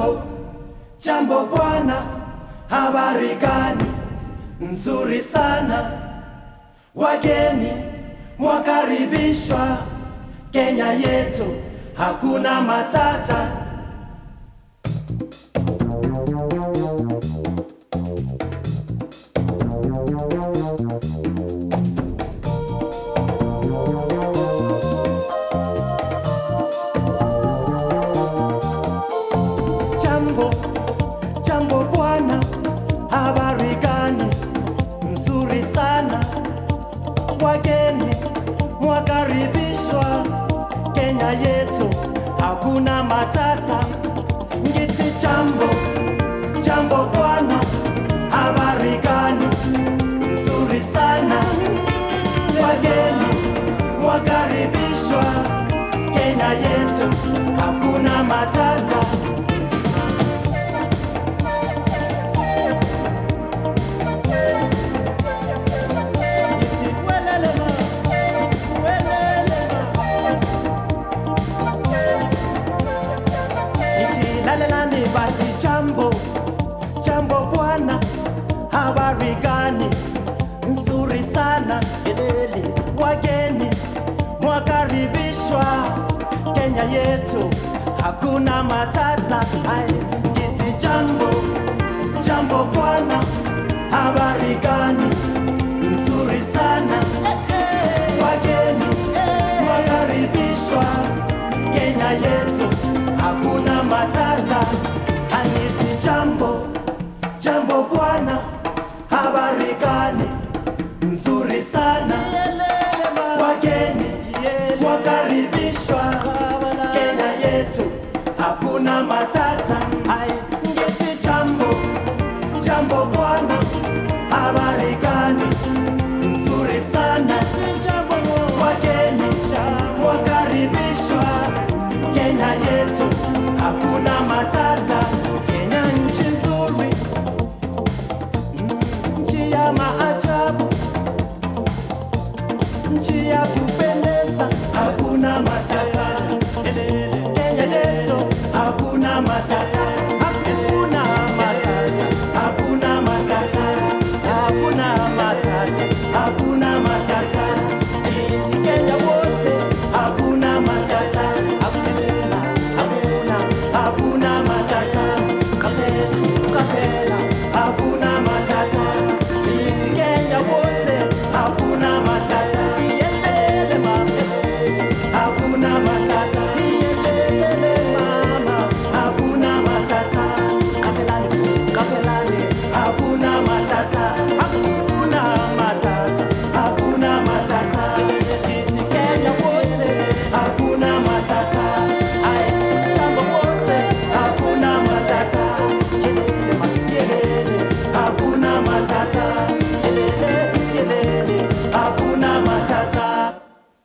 Jambo, jambo bwana, habari gani? Nzuri sana. Wageni mwakaribishwa Kenya yetu, hakuna matata. Wageni mwakaribishwa Kenya yetu, hakuna matata. Ngiti chambo chambo bwana, habari gani? Nzuri sana. Wageni mwakaribishwa Kenya yetu, hakuna matata. Hakuna matata. Kiti iti jambo, jambo bwana, habari gani? Nzuri sana, wageni mwakaribishwa Kenya yetu, hakuna matata. Aniti jambo, jambo bwana, habari gani? Nzuri sana, wageni mwakaribishwa maajabu nchi ya kupenda